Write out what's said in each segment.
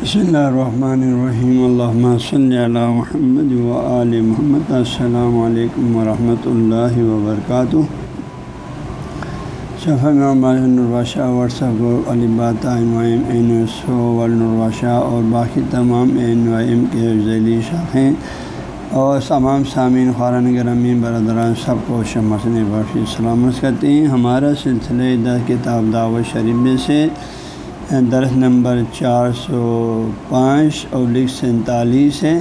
بسم اللہ الرحمن الرحیم اللہ صلی علی محمد و آل محمد السلام علیکم ورحمۃ اللہ وبرکاتہ صفحہ الرباشہ واٹسپ البات این ورنباشہ اور باقی تمام این وائم کے ذیلی شاخیں اور تمام سامعین خارن گرامی، برادران، سب کو شمسن برفی سلامت کرتے ہیں۔ ہمارا سلسلہ دس کتاب دعوت شریف میں سے درس نمبر چار سو پانچ اور لکھ سینتالیس ہے۔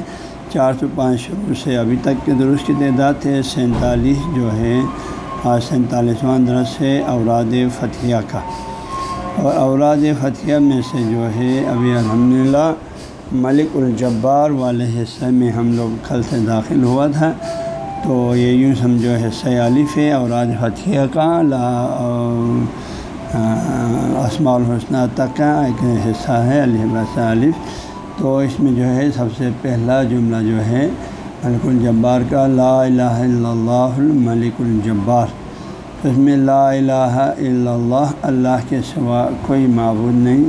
چار سو پانچ شروع سے ابھی تک کے درست کی تعداد ہے۔ سینتالیس جو ہے، آج سینتالیسواں درس ہے اوراد فتح کا۔ اور اوراد فتح میں سے جو ہے، ابھی الحمد ملک الجبار والے حصے میں ہم لوگ کل سے داخل ہوا تھا۔ تو یہ یوں سمجھو حصہ الف ہے اوراد فتح کا۔ لا اسماع الحسنہ تک کا ایک حصہ ہے الحباس الف۔ تو اس میں جو ہے، سب سے پہلا جملہ جو ہے، ملک الجبار کا، لا الہ الا اللہ الملک الجبار۔ اس میں لا الہ الا اللہ اللہ کے سوا کوئی معبود نہیں۔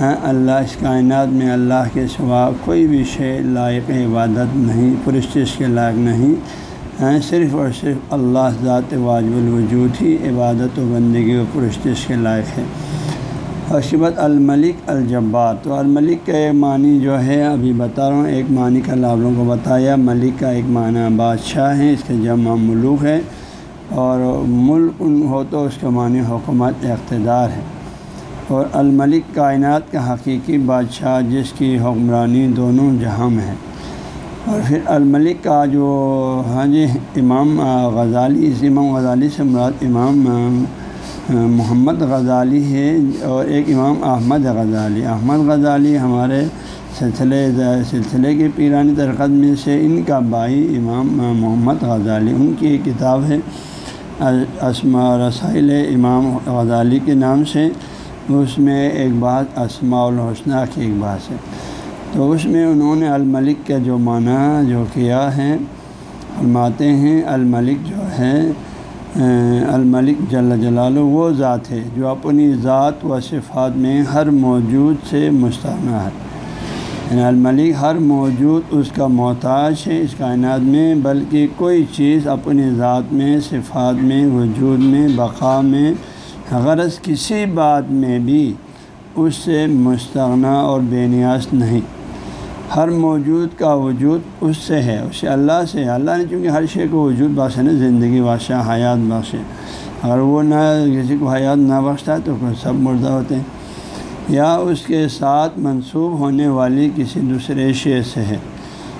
ہاں اللہ اس کائنات میں اللہ کے سوا کوئی بھی شے لائق عبادت نہیں، پرستش کے لائق نہیں۔ صرف اور صرف اللہ ذات واجب الوجود ہی عبادت و بندگی و پرستش کے لائق ہے۔ اور شبت الملک الجبار۔ تو الملک کا ایک معنی جو ہے، ابھی بتا رہا ہوں، ایک معنی کا لابلوں کو بتایا، ملک کا ایک معنی بادشاہ ہے، اس کے جمع ملوک ہے۔ اور ملک ان ہو تو اس کا معنی حکومت اقتدار ہے۔ اور الملک کائنات کا حقیقی بادشاہ، جس کی حکمرانی دونوں جہاں میں ہے اور پھر الملک کا جو ہاں جی امام غزالی اس امام غزالی سے مراد امام محمد غزالی ہے اور ایک امام احمد غزالی۔ احمد غزالی ہمارے سلسلے سلسلے کے پیرانی ترقت میں سے ان کا بھائی امام محمد غزالی۔ ان کی ایک کتاب ہے اسما رسائل امام غزالی کے نام سے۔ اس میں ایک بات، اسماء الحسنہ کی ایک بات ہے۔ تو اس میں انہوں نے الملک کا جو معنی جو کیا ہے فرماتے ہیں الملک جو ہے الملک جل جلال وہ ذات ہے جو اپنی ذات و صفات میں ہر موجود سے مستغنہ ہے۔ یعنی الملک ہر موجود اس کا محتاج ہے اس کائنات میں، بلکہ کوئی چیز اپنی ذات میں، صفات میں، وجود میں، بقا میں، غرض کسی بات میں بھی اس سے مستغنا اور بے نیاز نہیں۔ ہر موجود کا وجود اس سے ہے اس سے اللہ سے اللہ نے چونکہ ہر شے کو وجود بخش نا، زندگی بادشاہ حیات بخش اگر وہ نہ کسی کو حیات نہ بخشتا ہے تو سب مردہ ہوتے ہیں۔ یا اس کے ساتھ منسوب ہونے والی کسی دوسرے شے سے ہے۔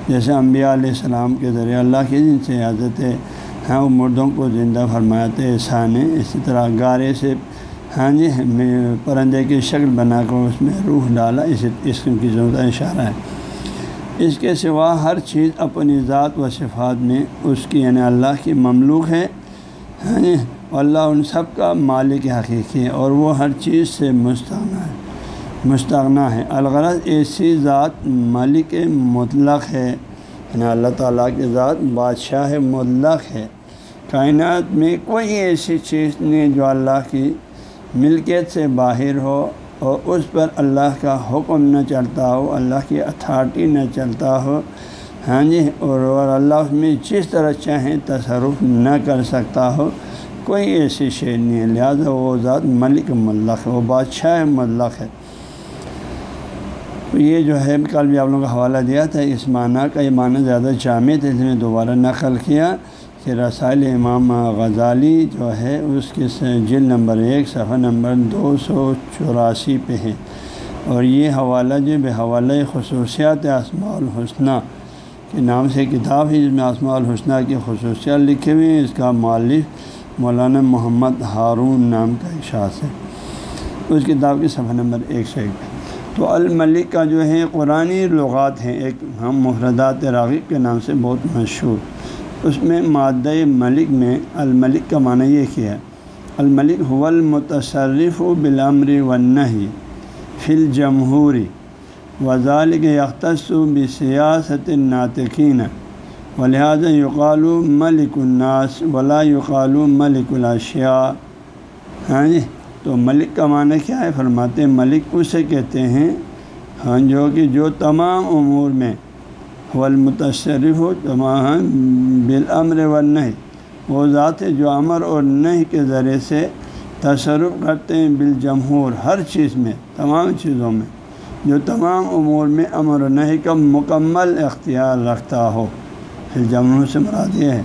جیسے انبیاء علیہ السلام کے ذریعے اللہ کی جن سے حضرت ہاں وہ مردوں کو زندہ فرماتے احسان ہے۔ اسی طرح گارے سے ہاں جی پرندے کی شکل بنا کر اس میں روح ڈالا، اسی قسم کی ضرورت اشارہ ہے۔ اس کے سوا ہر چیز اپنی ذات و صفات میں اس کی یعنی اللہ کی مملوک ہے ہاں جی؟ اللہ ان سب کا مالک حقیقی ہے اور وہ ہر چیز سے مستغنا ہے مستغنا ہے۔ الغرض ایسی ذات مالک مطلق ہے یعنی اللہ تعالیٰ کی ذات بادشاہ مطلق ہے۔ کائنات میں کوئی ایسی چیز نہیں جو اللہ کی ملکیت سے باہر ہو اور اس پر اللہ کا حکم نہ چلتا ہو، اللہ کی اتھارٹی نہ چلتا ہو۔ ہاں جی اور اللہ اس میں جس طرح چاہیں تصرف نہ کر سکتا ہو۔ کوئی ایسی شے نہیں ہے، لہٰذا وہ ذات ملک ملک ہے، وہ بادشاہ ملک ہے۔ یہ جو ہے، کل بھی آپ لوگوں کا حوالہ دیا تھا، اس معنی کا یہ معنی زیادہ جامع تھا، اس نے دوبارہ نقل کیا۔ کہ رسائل امام غزالی جو ہے، اس کے جلد نمبر ایک، صفحہ نمبر دو سو چوراسی پہ ہے۔ اور یہ حوالہ جو بے حوالہ خصوصیات اسماع الحسنہ کے نام سے کتاب ہے، جس میں اسماع الحسنہ کی خصوصیات لکھے ہوئے ہیں۔ اس کا مالف مولانا محمد ہارون نام کا اشاعت ہے۔ اس کتاب کی صفحہ نمبر ایک سو ایک تو الملک کا جو ہے قرآن لغات ہیں۔ ایک ہم محردات راغب کے نام سے بہت مشہور۔ اس میں مادہ ملک میں الملک کا معنی یہ کیا ہے الملک هو المتصرف و بلامر ونحی فل جمہوری وزال کے یختص بسیاست ناطقین و لہٰذا یقال ملک الناس ولا یقال ملک الاشیاء ہاں جی؟ تو ملک کا معنی کیا ہے؟ فرماتے ملک اسے کہتے ہیں ہاں جو کہ جو تمام امور میں والمتصرف ہو تمام بالامر و نہیں وہ ذات ہے جو امر اور نہیں کے ذریعے سے تصرف کرتے ہیں بالجمہور، ہر چیز میں، تمام چیزوں میں۔ جو تمام امور میں امر و نہیں کا مکمل اختیار رکھتا ہو۔ پھر جمہور سے مراد یہ ہے۔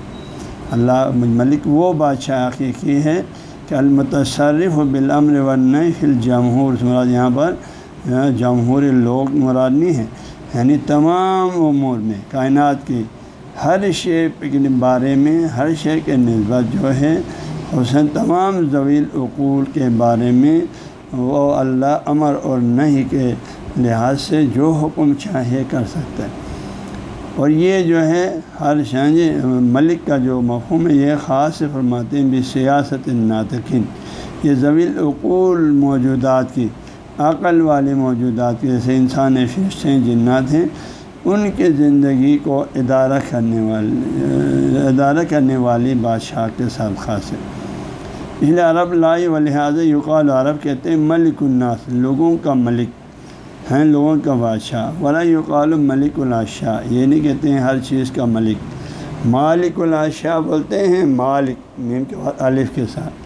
اللہ ملک وہ بادشاہ حقیقی ہے کہ المتصرف و بالامر و نہیں پھر جمہور سے مراد یہاں پر جمہور لوگ مراد نہیں ہے یعنی تمام امور میں، کائنات کی ہر شے کے بارے میں، ہر شے کے نسبت جو ہے حسن تمام ضویل اقول کے بارے میں وہ اللہ امر اور نہیں کے لحاظ سے جو حکم چاہے کر سکتا ہے۔ اور یہ جو ہے، ہر شانج ملک کا جو مفہوم ہے، یہ خاص فرماتے ہیں، بھی سیاست ناطقین یہ ضویل اقول موجودات کی عقل والے موجودات جیسے انسان فرشتے جنات ہیں، ان کے زندگی کو ادارہ کرنے والے ادارہ کرنے والی بادشاہ کے ساتھ خاص ہے۔ اس لیے عرب لائی و لہٰذا یقال عرب کہتے ہیں، ملک الناس، لوگوں کا ملک ہیں، لوگوں کا بادشاہ۔ ولا یقال ملک الاشاہ یہ نہیں کہتے ہیں ہر چیز کا ملک۔ مالک الاشاہ بولتے ہیں مالک، میم کے بعد الف کے ساتھ۔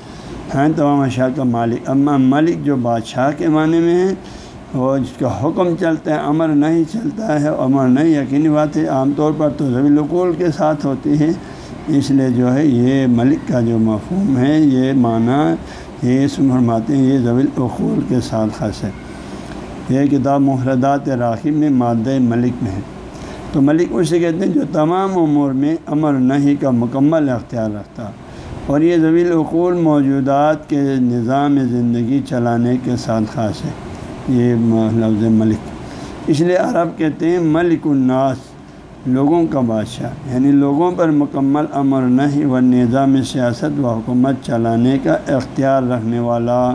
ہیں تمام اشاء کا مالک۔ اما ملک جو بادشاہ کے معنی میں ہے، وہ جس کا حکم چلتا ہے، امر نہیں چلتا ہے، امر نہیں، یقینی بات ہے، عام طور پر تو زبی القول کے ساتھ ہوتی ہے۔ اس لیے جو ہے، یہ ملک کا جو مفہوم ہے، یہ معنی، یہ فرماتے ہیں، یہ زبی القول کے ساتھ خاص ہے۔ یہ کتاب محردات راخب میں مادہ ملک میں ہے۔ تو ملک اسے کہتے ہیں جو تمام امور میں امر نہیں کا مکمل اختیار رکھتا۔ اور یہ زویل العقول موجودات کے نظام زندگی چلانے کے ساتھ خاص ہے۔ یہ لفظ ملک۔ اس لیے عرب کہتے ہیں ملک الناس، لوگوں کا بادشاہ۔ یعنی لوگوں پر مکمل امر نہیں و نظام سیاست و حکومت چلانے کا اختیار رکھنے والا۔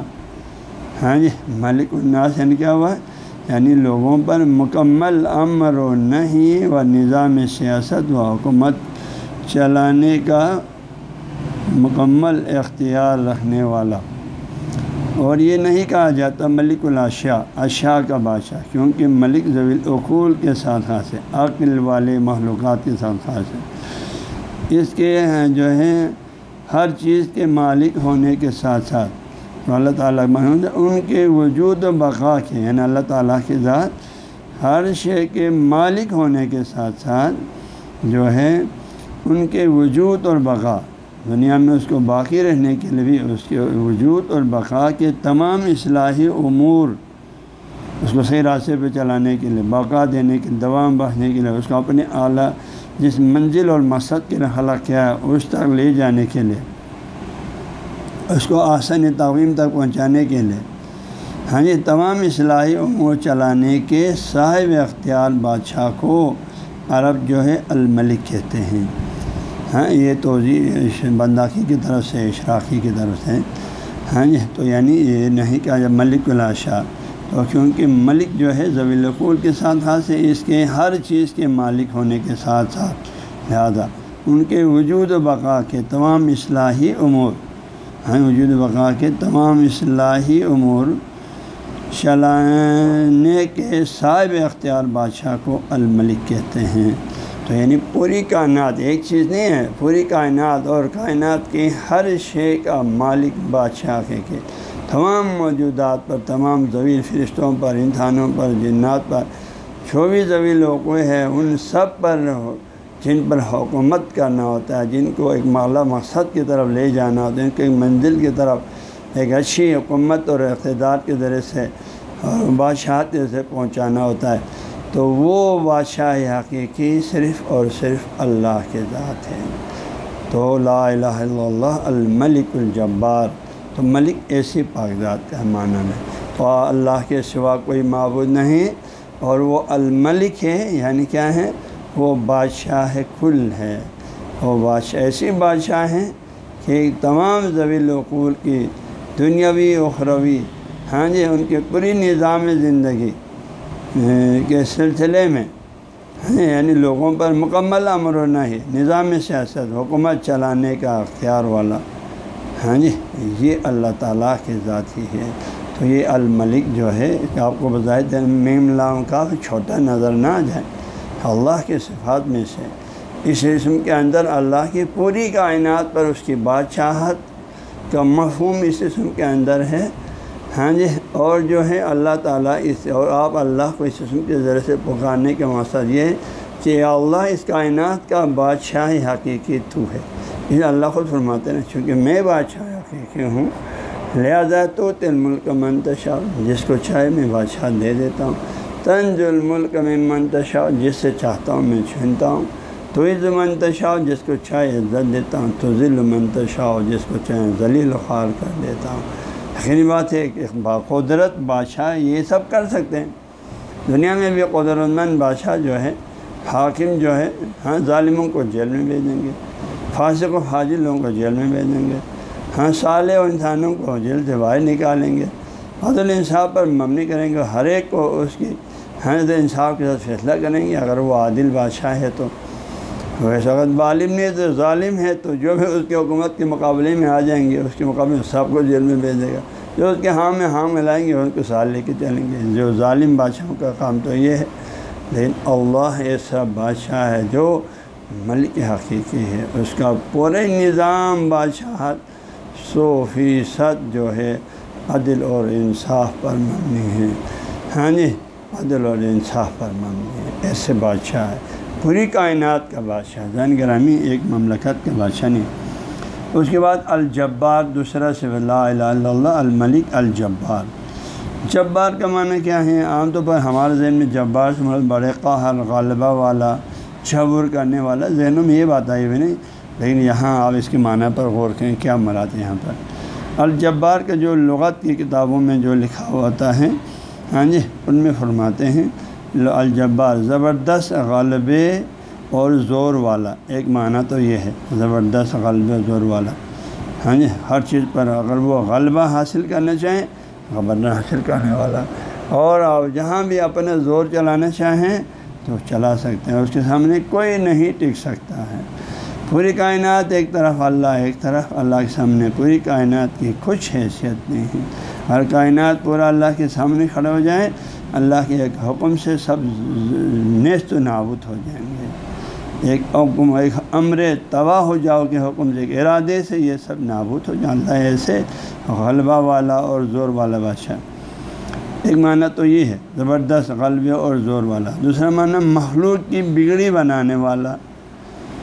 ہاں جی ملک الناس یعنی کیا ہوا؟ یعنی لوگوں پر مکمل امر و نہیں و نظام سیاست و حکومت چلانے کا مکمل اختیار رکھنے والا۔ اور یہ نہیں کہا جاتا ملک الاشا اشاء کا بادشاہ، کیونکہ ملک ضویل اقول کے ساتھ خاص ہے، عقل والے معلومات کے ساتھ خاص ہے۔ اس کے جو ہے ہر چیز کے مالک ہونے کے ساتھ ساتھ۔ اللہ تعالیٰ ان کے وجود و بقا کے یعنی اللہ تعالیٰ کے ذات ہر شے کے مالک ہونے کے ساتھ ساتھ جو ہے، ان کے وجود اور بقا۔ دنیا میں اس کو باقی رہنے کے لیے بھی اس کے وجود اور بقا کے تمام اصلاحی امور اس کو صحیح راستے پہ چلانے کے لیے، بقا دینے کے دوام بڑھنے کے لیے، اس کو اپنے اعلیٰ جس منزل اور مقصد کے لیے کیا ہے، اس تک لے جانے کے لیے، اس کو آسانی تعویم تک پہنچانے کے لیے۔ ہاں جی تمام اصلاحی امور چلانے کے صاحب اختیار بادشاہ کو عرب جو ہے الملک کہتے ہیں۔ ہاں یہ توضیع جی، بنداخی کی طرف سے اشراقی کی طرف سے۔ ہاں جی تو یعنی یہ نہیں کہ جب ملک الاشا تو کیونکہ ملک جو ہے زویل القول کے ساتھ خاص ہے، اس کے ہر چیز کے مالک ہونے کے ساتھ ساتھ۔ لہٰذا ان کے وجود و بقا کے تمام اصلاحی امور ہاں وجود و بقا کے تمام اصلاحی امور چلانے کے صاحب اختیار بادشاہ کو الملک کہتے ہیں۔ تو یعنی پوری کائنات، ایک چیز نہیں ہے، پوری کائنات اور کائنات کی ہر شے کا مالک بادشاہ کے تمام موجودات پر، تمام زویل فرشتوں پر، انسانوں پر، جنات پر، جو بھی زویل لوگ ہے ان سب پر جن پر حکومت کرنا ہوتا ہے، جن کو ایک مالا مقصد کی طرف لے جانا ہوتا ہے، ان کو ایک منزل کی طرف ایک اچھی حکومت اور اقتدار کے ذریعے سے بادشاہت سے پہنچانا ہوتا ہے۔ تو وہ بادشاہ حقیقی صرف اور صرف اللہ کے ذات ہے تو لا الہ الا اللہ، الملک الجبار۔ تو ملک ایسی ذات کا معنی ہے تو اللہ کے سوا کوئی معبود نہیں، اور وہ الملک ہے یعنی کیا ہے؟ وہ بادشاہ کل ہے۔ وہ بادشاہ ایسی بادشاہ ہیں کہ تمام زویل وقول کی دنیاوی، اخروی ہاں جی ان کے پوری نظام زندگی کے سلسلے میں یعنی لوگوں پر مکمل امر و نہیں، نظام سیاست، حکومت چلانے کا اختیار والا۔ ہاں جی یہ اللہ تعالیٰ کے ذات ہی ہے۔ تو یہ الملک جو ہے آپ کو بظاہر میم لام کا چھوٹا نظر نہ آ جائے، اللہ کے صفات میں سے۔ اس اسم کے اندر اللہ کی پوری کائنات پر اس کی بادشاہت کا مفہوم اس اسم کے اندر ہے۔ ہاں جی اور جو ہے اللہ تعالیٰ اس اور آپ اللہ کو اس اسم کے ذریعے سے پکارنے کا مقصد یہ کہ اللہ اس کائنات کا بادشاہ حقیقی تو ہے۔ یہ اللہ خود فرماتے ہیں، چونکہ میں بادشاہ حقیقی ہوں، لہٰذا تو تل ملک منتشا جس کو چاہے میں بادشاہ دے دیتا ہوں۔ تنز الملک میں منتشا جس سے چاہتا ہوں میں چھنتا ہوں۔ تو عز منتشا جس کو چاہے عزت دیتا ہوں۔ تو ذل منتشا جس کو چاہے ذلیل و خوار کر دیتا ہوں۔ آخری بات ہے کہ قدرت، بادشاہ یہ سب کر سکتے ہیں۔ دنیا میں بھی قدرت مند بادشاہ جو ہے حاکم جو ہے ہاں ظالموں کو جیل میں بھیجیں گے، فاسق و حاجر لوگوں کو جیل میں بھیجیں گے ہاں صالح و انسانوں کو جیل سے باہر نکالیں گے۔ عدل انصاف پر مبنی کریں گے، ہر ایک کو اس کی حد انصاف کے ساتھ فیصلہ کریں گے۔ اگر وہ عادل بادشاہ ہے تو ویسے اگر ظالم نہیں ہے، تو ظالم ہے، تو جو بھی اس کی حکومت کے مقابلے میں آ جائیں گے، اس کے مقابلے میں سب کو جیل میں بھیج دے گا۔ جو اس کے ہاں میں ہاں ملائیں گے، ان کو سال لے کے چلیں گے۔ جو ظالم بادشاہوں کا کام تو یہ ہے، لیکن اللہ ایسا بادشاہ ہے جو ملک حقیقی ہے۔ اس کا پورے نظام بادشاہت سو فیصد جو ہے عدل اور انصاف پر مبنی ہے۔ ہاں جی عدل اور انصاف پر مبنی ہے۔ ایسے بادشاہ ہے۔ پوری کائنات کا بادشاہ زین گرامی ایک مملکت کا بادشاہ نہیں۔ اس کے بعد الجبار، دوسرا سے لا الہ الا اللہ، الملک الجبار۔ جبار کا معنی کیا ہے؟ عام طور پر ہمارے ذہن میں جبار سے مرد بڑے قہر غالبہ والا چھبر کرنے والا۔ ذہنوں میں یہ بات آئی ہوئی نہیں، لیکن یہاں آپ اس کے معنی پر غور کریں کیا مراد ہے یہاں پر۔ الجبار کا جو لغت کی کتابوں میں جو لکھا ہوتا ہے ہاں جی ان میں فرماتے ہیں الجبار، زبردست غلبے اور زور والا۔ ایک معنی تو یہ ہے، زبردست غلبے زور والا۔ ہاں جی ہر چیز پر اگر وہ غلبہ حاصل کرنا چاہیں خبر حاصل کرنے والا۔ اور آپ جہاں بھی اپنا زور چلانا چاہیں تو چلا سکتے ہیں، اس کے سامنے کوئی نہیں ٹک سکتا ہے۔ پوری کائنات ایک طرف اللہ، ایک طرف اللہ کے سامنے۔ پوری کائنات کی کچھ حیثیت نہیں۔ ہے ہر کائنات پورا اللہ کے سامنے کھڑے ہو جائیں اللہ کے ایک حکم سے سب نیست و نابود ہو جائیں گے۔ ایک حکم، ایک امر تباہ ہو جاؤ کے حکم سے، ایک ارادے سے یہ سب نابود ہو جائیں۔ اللہ ایسے غلبہ والا اور زور والا بادشاہ۔ ایک معنی تو یہ ہے، زبردست غلبے اور زور والا۔ دوسرا معنی، مخلوق کی بگڑی بنانے والا۔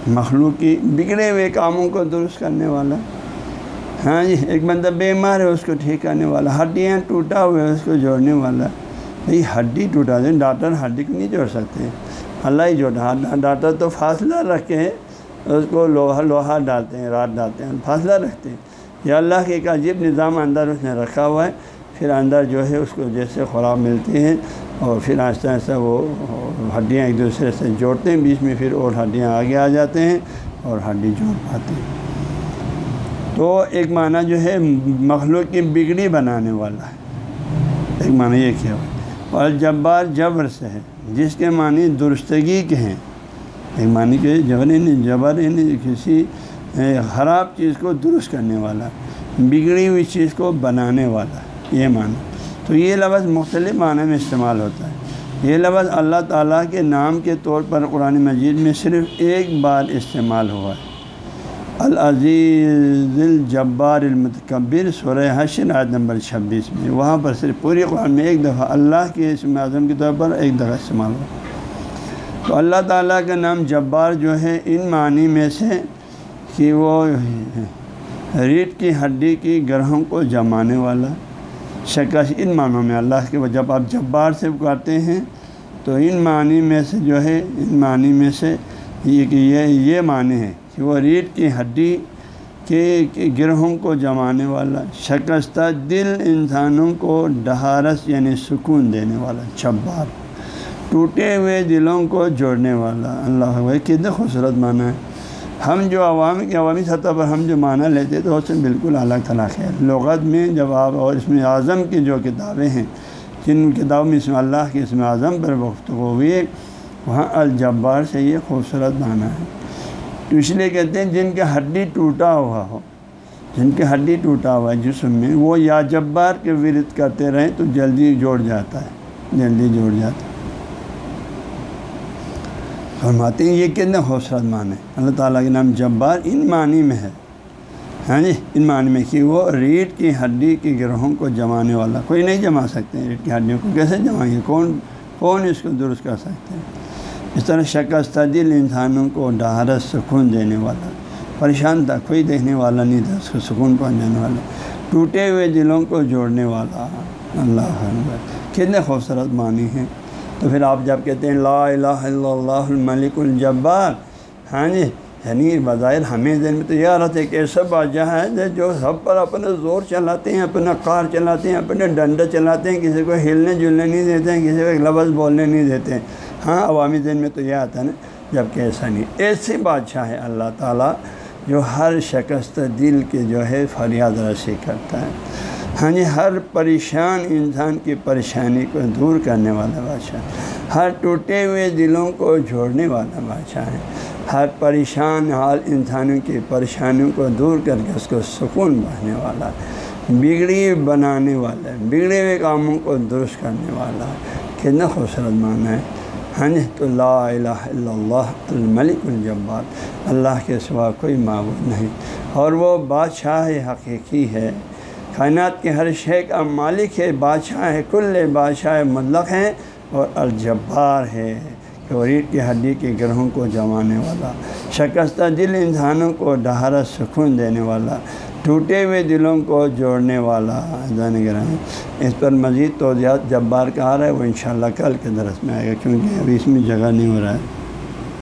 مخلوق کی بگڑے ہوئے کاموں کو درست کرنے والا۔ ہاں جی ایک بندہ بیمار ہے، اس کو ٹھیک کرنے والا۔ ہڈیاں ٹوٹا ہوا ہے اس کو جوڑنے والا۔ بھائی ہڈی ٹوٹا دیں، ڈاکٹر ہڈی کو نہیں جوڑ سکتے۔ اللہ ہی جوڑا ڈاکٹر تو فاصلہ رکھ کے اس کو لوہا لوہا ڈالتے ہیں، رات ڈالتے ہیں، فاصلہ رکھتے ہیں۔ یا اللہ کے ایک عجیب نظام اندر اس نے رکھا ہوا ہے، پھر اندر جو ہے اس کو جیسے خوراک ملتی ہیں اور پھر آہستہ آہستہ وہ ہڈیاں ایک دوسرے سے جوڑتے ہیں۔ بیچ میں پھر اور ہڈیاں آگے آ جاتے ہیں اور ہڈی جوڑ پاتے ہیں۔ تو ایک معنی جو ہے، مخلوق کی بگڑی بنانے والا ہے۔ ایک معنی یہ کیا ہوا؟ اور جبار جبر سے ہے جس کے معنی درستگی کے ہیں۔ ایک معنی کہ جبر نہیں جبر نہیں کسی خراب چیز کو درست کرنے والا، بگڑی ہوئی چیز کو بنانے والا، یہ معنی۔ تو یہ لفظ مختلف معنی میں استعمال ہوتا ہے۔ یہ لفظ اللہ تعالیٰ کے نام کے طور پر قرآن مجید میں صرف ایک بار استعمال ہوا ہے۔ العزیز الجبار المتکبر، سورہ حشر عید نمبر چھبیس میں۔ وہاں پر صرف پوری قرآن میں ایک دفعہ اللہ کے اسم اعظم کے طور پر ایک دفعہ استعمال ہوا تو اللہ تعالیٰ کا نام جبار جو ہے، ان معنی میں سے کہ وہ ریٹ کی، ہڈی کی گرہوں کو جمانے والا۔ شکش ان معنوں میں اللہ کے جب آپ جبار سے پکارتے ہیں، تو ان معنی میں سے جو ہے، ان معنی میں سے یہ کہ یہ یہ معنی ہے۔ کہ وہ ریڑھ کی ہڈی کے گرہوں کو جمانے والا، شکستہ دل انسانوں کو ڈہارس یعنی سکون دینے والا چھبار ٹوٹے ہوئے دلوں کو جوڑنے والا۔ اللہ بھائی کتنے خوبصورت معنی ہے۔ ہم جو عوام کی عوامی سطح پر ہم جو معنی لیتے تو اس سے بالکل الگ طلاق ہے لغت میں جب آپ اور اس میں اعظم کی جو کتابیں ہیں، جن کتابوں میں اسم اللہ کے اسم اعظم پر گفتگو ہوئی وہاں الجبار سے یہ خوبصورت معنی ہے۔ تو اس لیے کہتے ہیں جن کا ہڈی ٹوٹا ہوا ہو، جن کی ہڈی ٹوٹا ہوا ہے، جسم میں، وہ یا جبار کے ورد کرتے رہیں تو جلدی جوڑ جاتا ہے، جلدی جوڑ جاتا ہے۔ فرماتے ہیں یہ کتنے خوبصورت معنی اللہ تعالیٰ کے نام جبار ان معنی میں ہے۔ ہاں جی ان معنی میں کہ وہ ریڑھ کی ہڈی کے گروہوں کو جمانے والا، کوئی نہیں جما سکتے ریڑھ کی ہڈیوں کو کیسے جمائیں گے؟ کون کون اس کو درست کر سکتے ہیں؟ اس طرح شکست دل انسانوں کو ڈہارت سکون دینے والا، پریشان تھا کوئی دیکھنے والا نہیں تھا اس کو سکون پہنچانے والا، ٹوٹے ہوئے دلوں کو جوڑنے والا۔ اللہ کتنے خوبصورت معنی ہیں۔ تو پھر آپ جب کہتے ہیں لا الہ الا اللہ الملک الجبار ہاں جی یعنی بظاہر ہمیں دن میں تو یہ رہتا ہے کہ ایسا بادشاہ ہے جو سب پر اپنا زور چلاتے ہیں، اپنا کار چلاتے ہیں، اپنے ڈنڈا چلاتے ہیں، کسی کو ہلنے جلنے نہیں دیتے ہیں، کسی کو ایک لفظ بولنے نہیں دیتے ہیں۔ ہاں عوامی دن میں تو یہ آتا ہے نا جبکہ ایسا نہیں۔ ایسے بادشاہ ہے اللہ تعالیٰ جو ہر شکست دل کے جو ہے فریاد رسی کرتا ہے۔ ہاں جی ہر پریشان انسان کی پریشانی کو دور کرنے والا بادشاہ ہر ٹوٹے ہوئے دلوں کو جوڑنے والا بادشاہ ہے۔ ہر پریشان حال انسانوں کی پریشانیوں کو دور کر کے اس کو سکون بہنے والا بگڑی بنانے والا بگڑے ہوئے کاموں کو درست کرنے والا کتنا خوبصورت معنی ہے۔ ہاں جی تو لا الہ الا اللہ، الملک الجبار۔ اللہ کے سوا کوئی معبود نہیں۔ اور وہ بادشاہ حقیقی ہے۔ کائنات کے ہر شے کا مالک ہے۔ بادشاہ ہے کل بادشاہ مطلق ہیں اور الجبار ہے۔ ریٹ کی ہڈی کے گرہوں کو جمانے والا، شکستہ دل انسانوں کو ڈہارت سکون دینے والا۔ ٹوٹے ہوئے دلوں کو جوڑنے والا جان گرام اس پر مزید توضیحات جب بار کا آ رہا ہے، وہ انشاءاللہ کل کے درس میں آئے گا، کیونکہ ابھی اس میں جگہ نہیں ہو رہا ہے۔